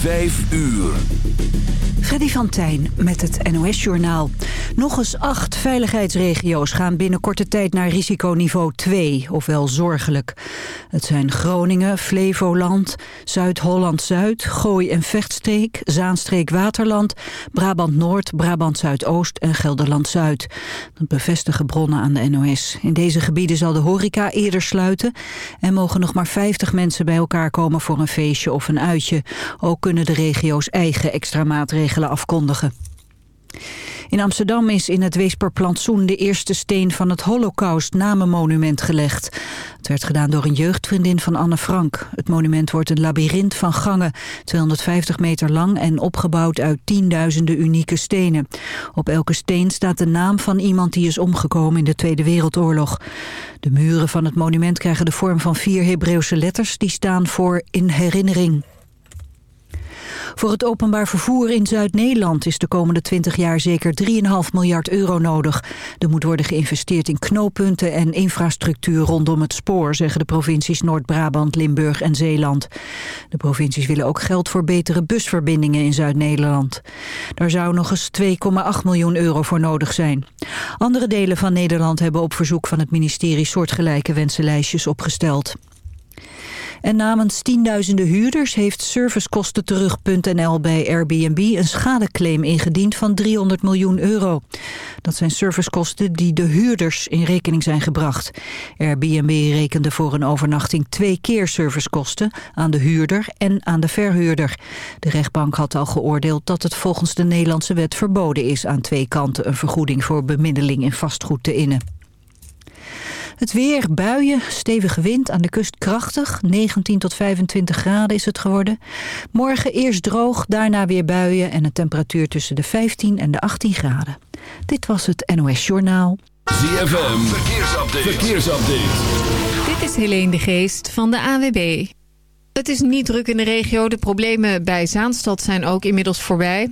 Vijf uur. Freddy van Tijn met het NOS-journaal. Nog eens acht veiligheidsregio's gaan binnen korte tijd naar risiconiveau 2, ofwel zorgelijk. Het zijn Groningen, Flevoland, Zuid-Holland-Zuid, Gooi- en Vechtstreek, Zaanstreek-Waterland, Brabant-Noord, Brabant-Zuidoost en Gelderland-Zuid. Dat bevestigen bronnen aan de NOS. In deze gebieden zal de horeca eerder sluiten en mogen nog maar 50 mensen bij elkaar komen voor een feestje of een uitje. Ook kunnen de regio's eigen extra maatregelen afkondigen. In Amsterdam is in het Weesperplantsoen de eerste steen van het Holocaust-namenmonument gelegd. Het werd gedaan door een jeugdvriendin van Anne Frank. Het monument wordt een labyrint van gangen, 250 meter lang en opgebouwd uit tienduizenden unieke stenen. Op elke steen staat de naam van iemand die is omgekomen in de Tweede Wereldoorlog. De muren van het monument krijgen de vorm van vier Hebreeuwse letters die staan voor in herinnering. Voor het openbaar vervoer in Zuid-Nederland is de komende 20 jaar zeker 3,5 miljard euro nodig. Er moet worden geïnvesteerd in knooppunten en infrastructuur rondom het spoor, zeggen de provincies Noord-Brabant, Limburg en Zeeland. De provincies willen ook geld voor betere busverbindingen in Zuid-Nederland. Daar zou nog eens 2,8 miljoen euro voor nodig zijn. Andere delen van Nederland hebben op verzoek van het ministerie soortgelijke wensenlijstjes opgesteld. En namens tienduizenden huurders heeft servicekostenterug.nl bij Airbnb een schadeclaim ingediend van 300 miljoen euro. Dat zijn servicekosten die de huurders in rekening zijn gebracht. Airbnb rekende voor een overnachting twee keer servicekosten aan de huurder en aan de verhuurder. De rechtbank had al geoordeeld dat het volgens de Nederlandse wet verboden is aan twee kanten een vergoeding voor bemiddeling in vastgoed te innen. Het weer, buien, stevige wind, aan de kust krachtig. 19 tot 25 graden is het geworden. Morgen eerst droog, daarna weer buien... en een temperatuur tussen de 15 en de 18 graden. Dit was het NOS Journaal. ZFM, verkeersupdate. verkeersupdate. Dit is Helene de Geest van de AWB. Het is niet druk in de regio. De problemen bij Zaanstad zijn ook inmiddels voorbij.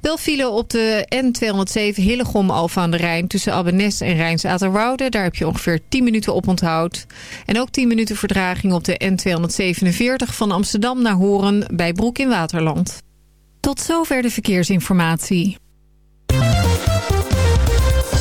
Wel vielen op de N207 Hillegom Alfa aan de Rijn... tussen Abbenes en Rijnsaterwoude. Daar heb je ongeveer 10 minuten op onthoud. En ook 10 minuten verdraging op de N247 van Amsterdam naar Horen... bij Broek in Waterland. Tot zover de verkeersinformatie.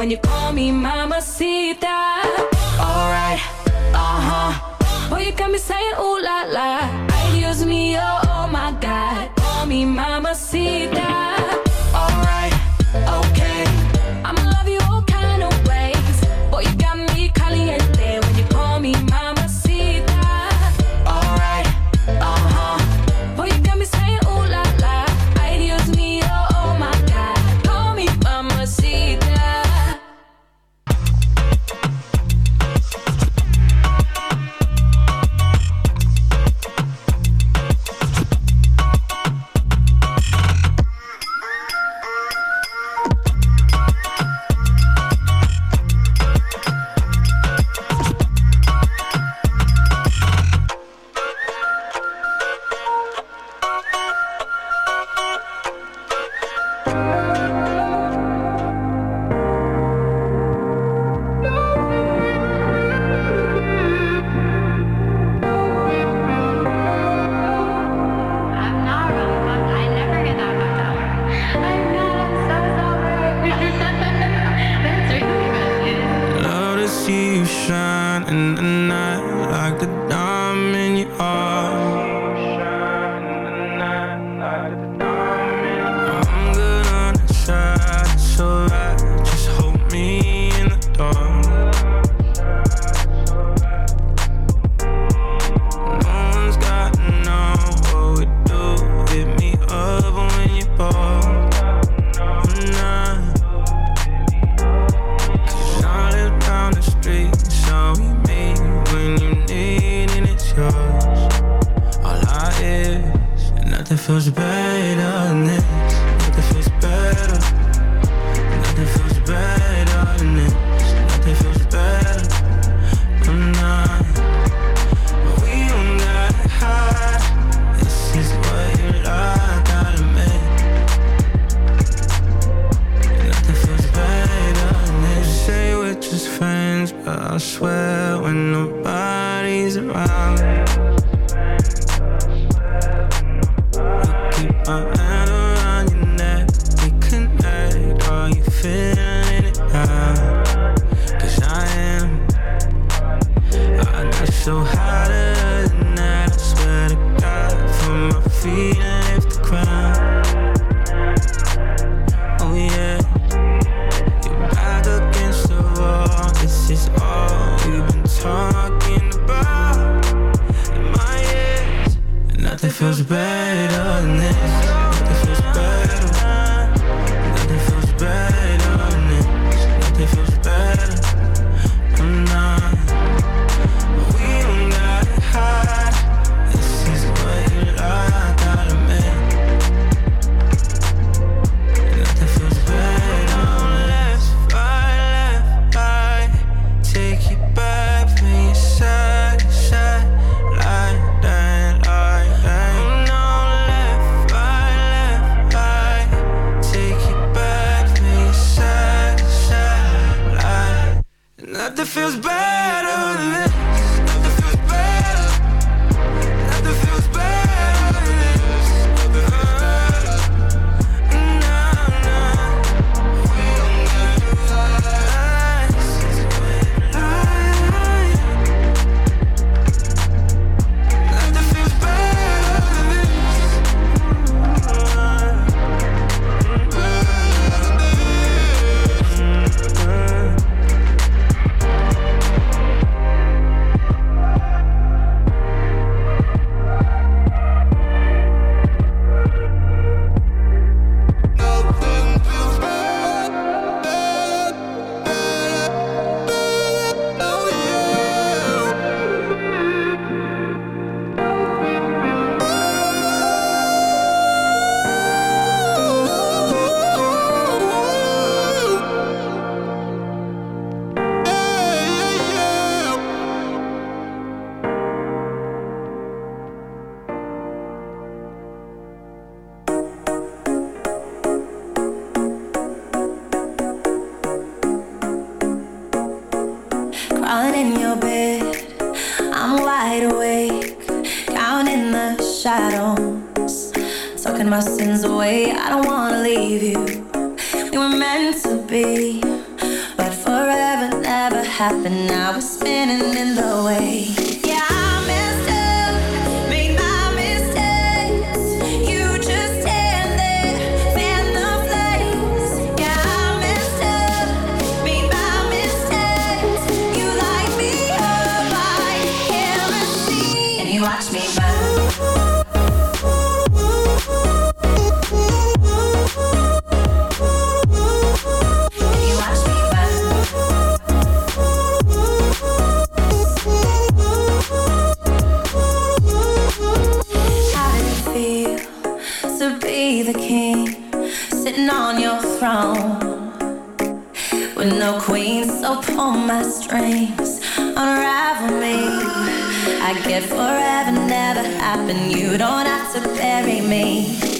when you call me mamacita. Alright, uh huh. Boy, you got me saying ooh la la. Excuse me, oh, oh my God. Call me mamacita. no queen, So pull my strings, unravel me. I get forever, never happen. You don't have to bury me.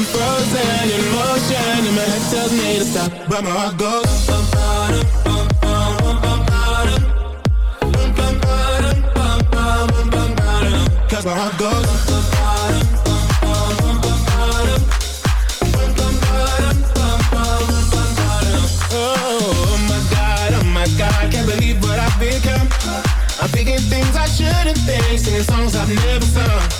I'm frozen in motion and my head tells me to stop, but my heart goes. Cause my heart goes. I'm thinking things I shouldn't think, singing songs I've never sung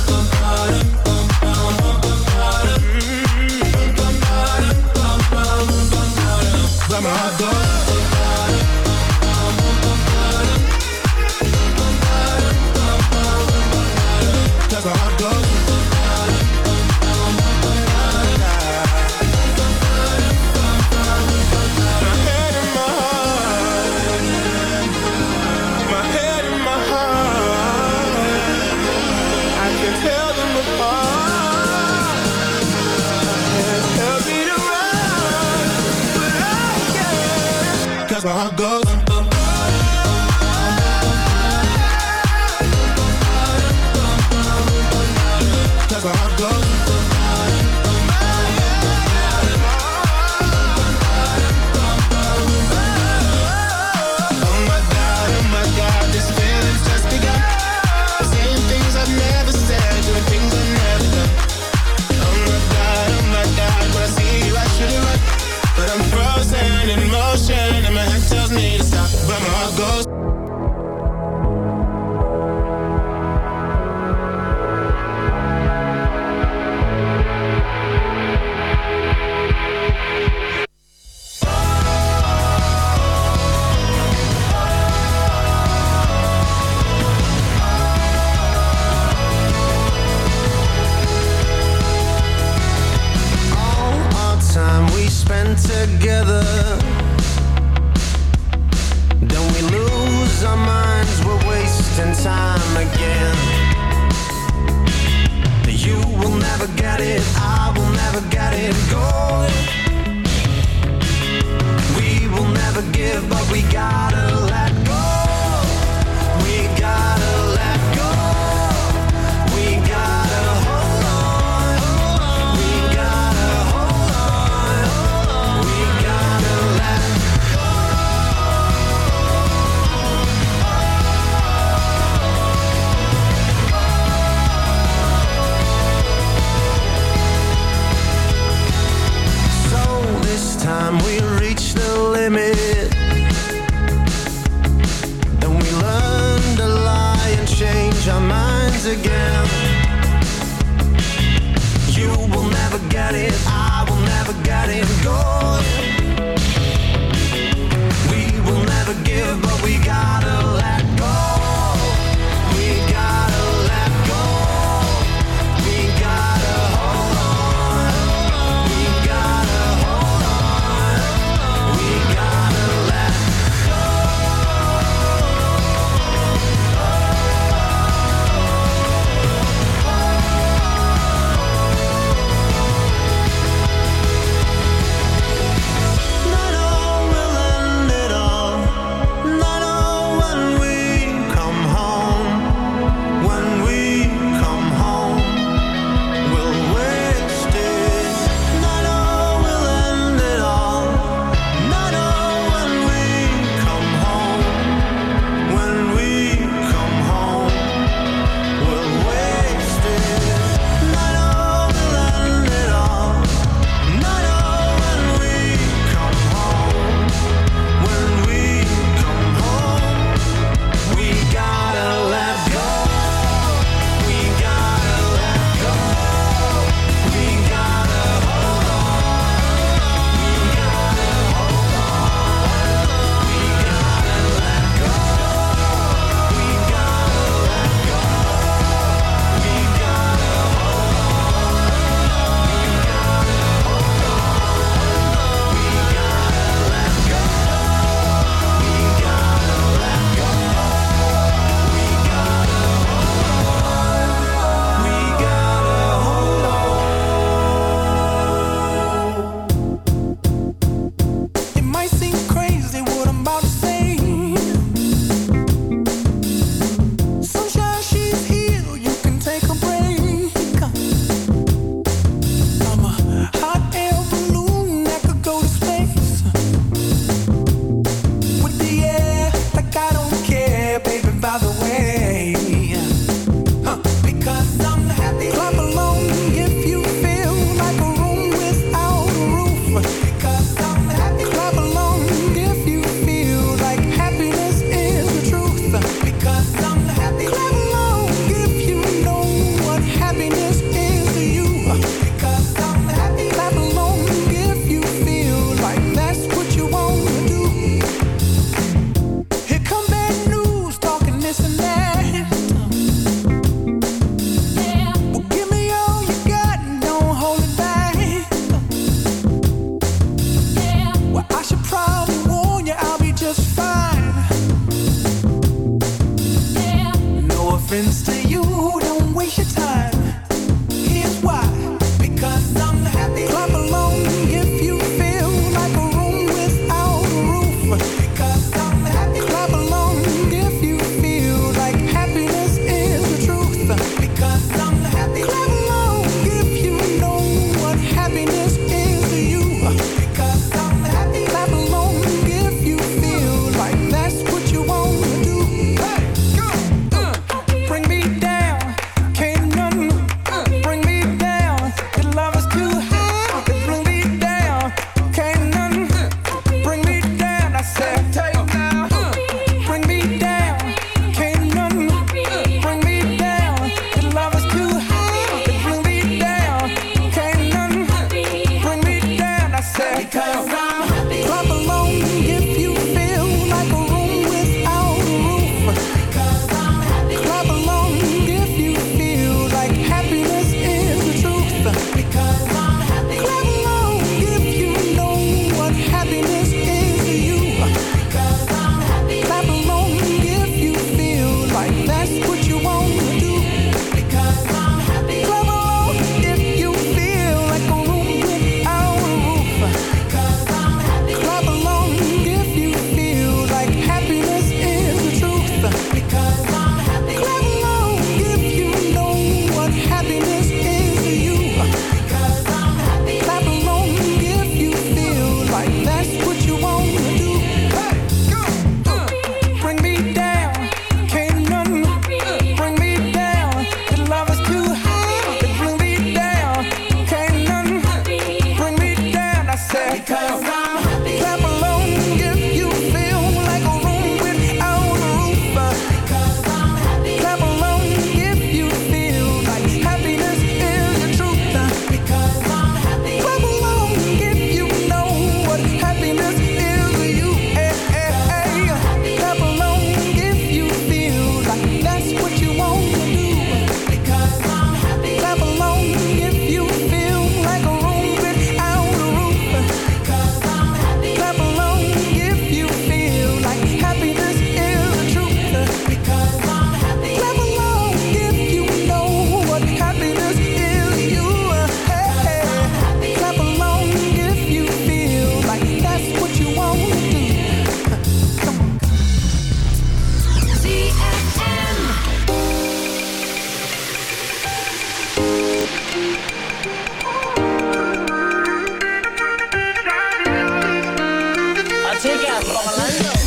我了。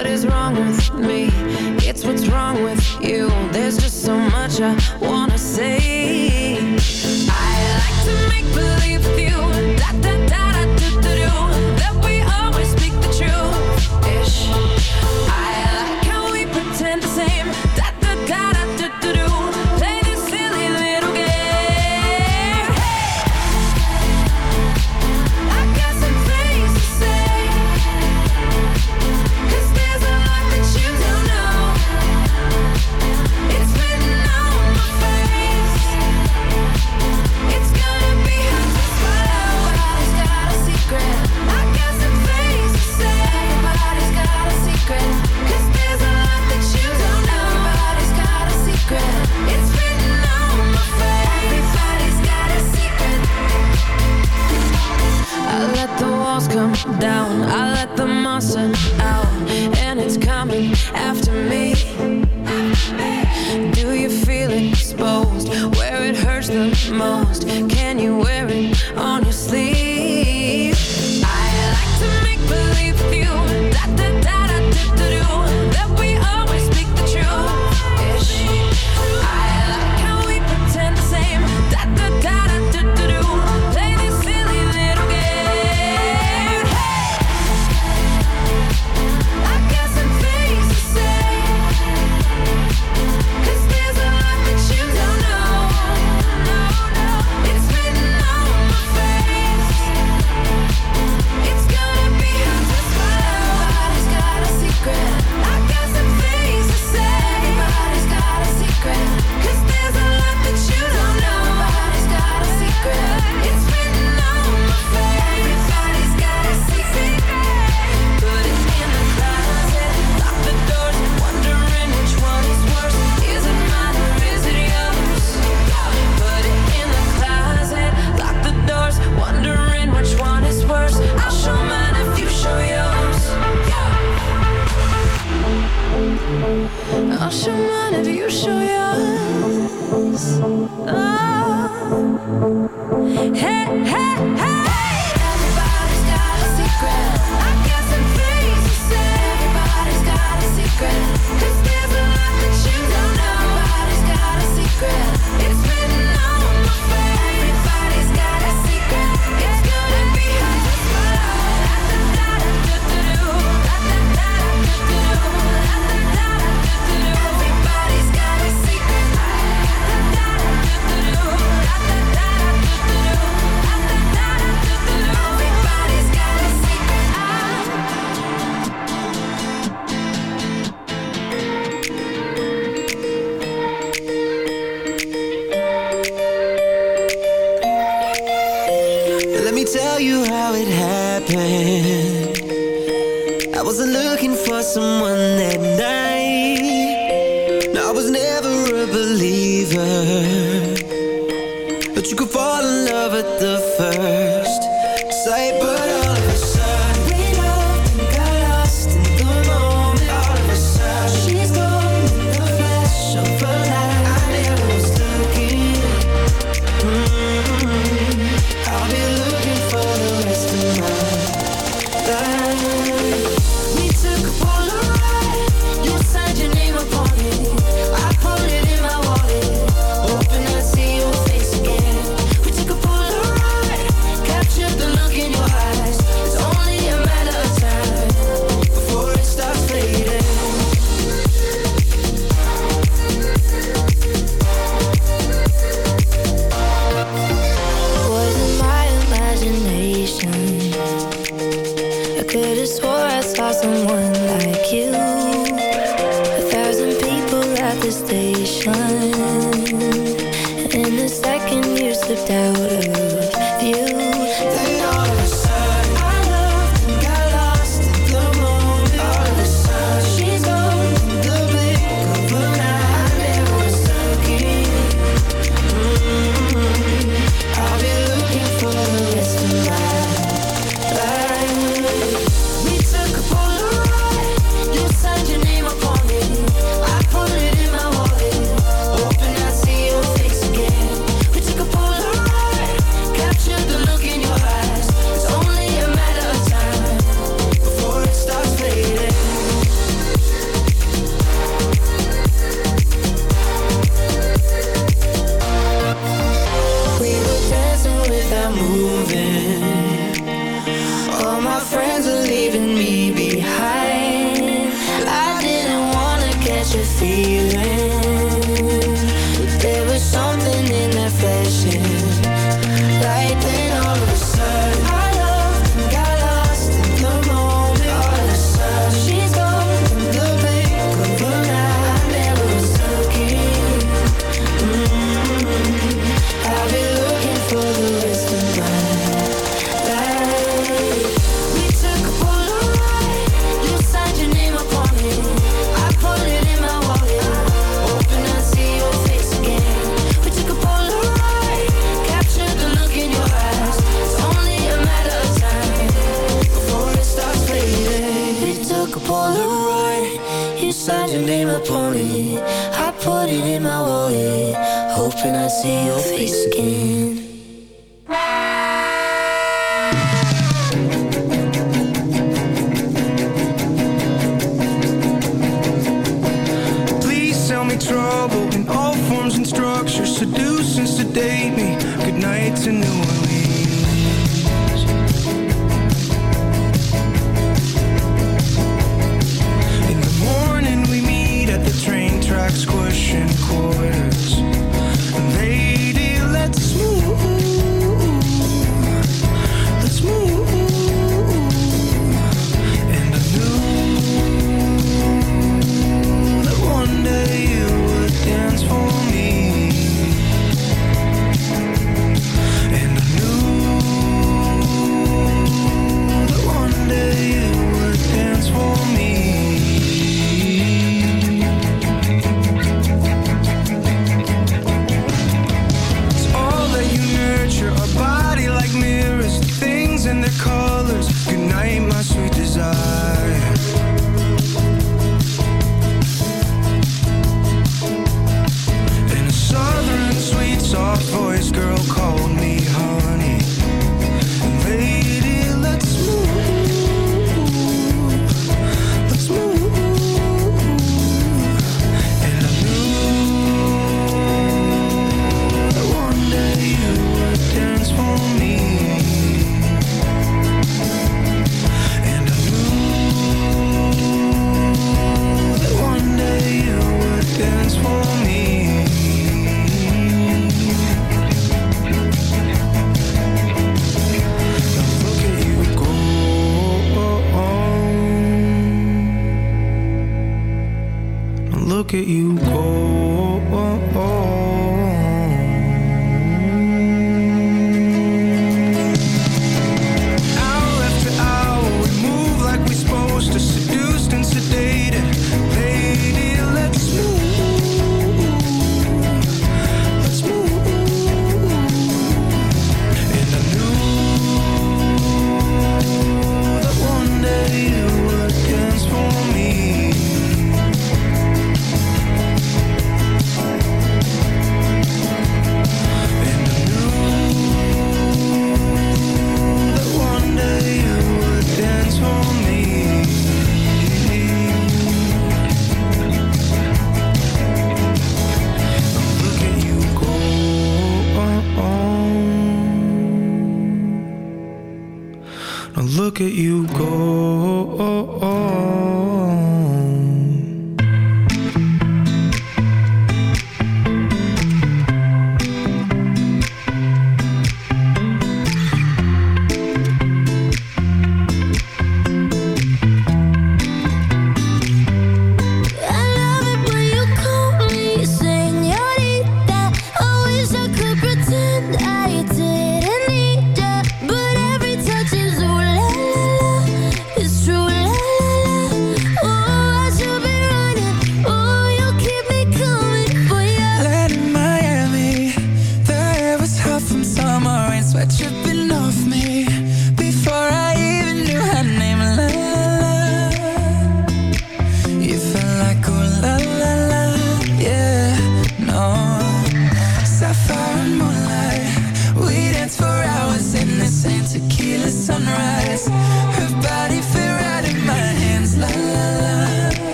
what is wrong with me? It's what's wrong with you. There's just so much I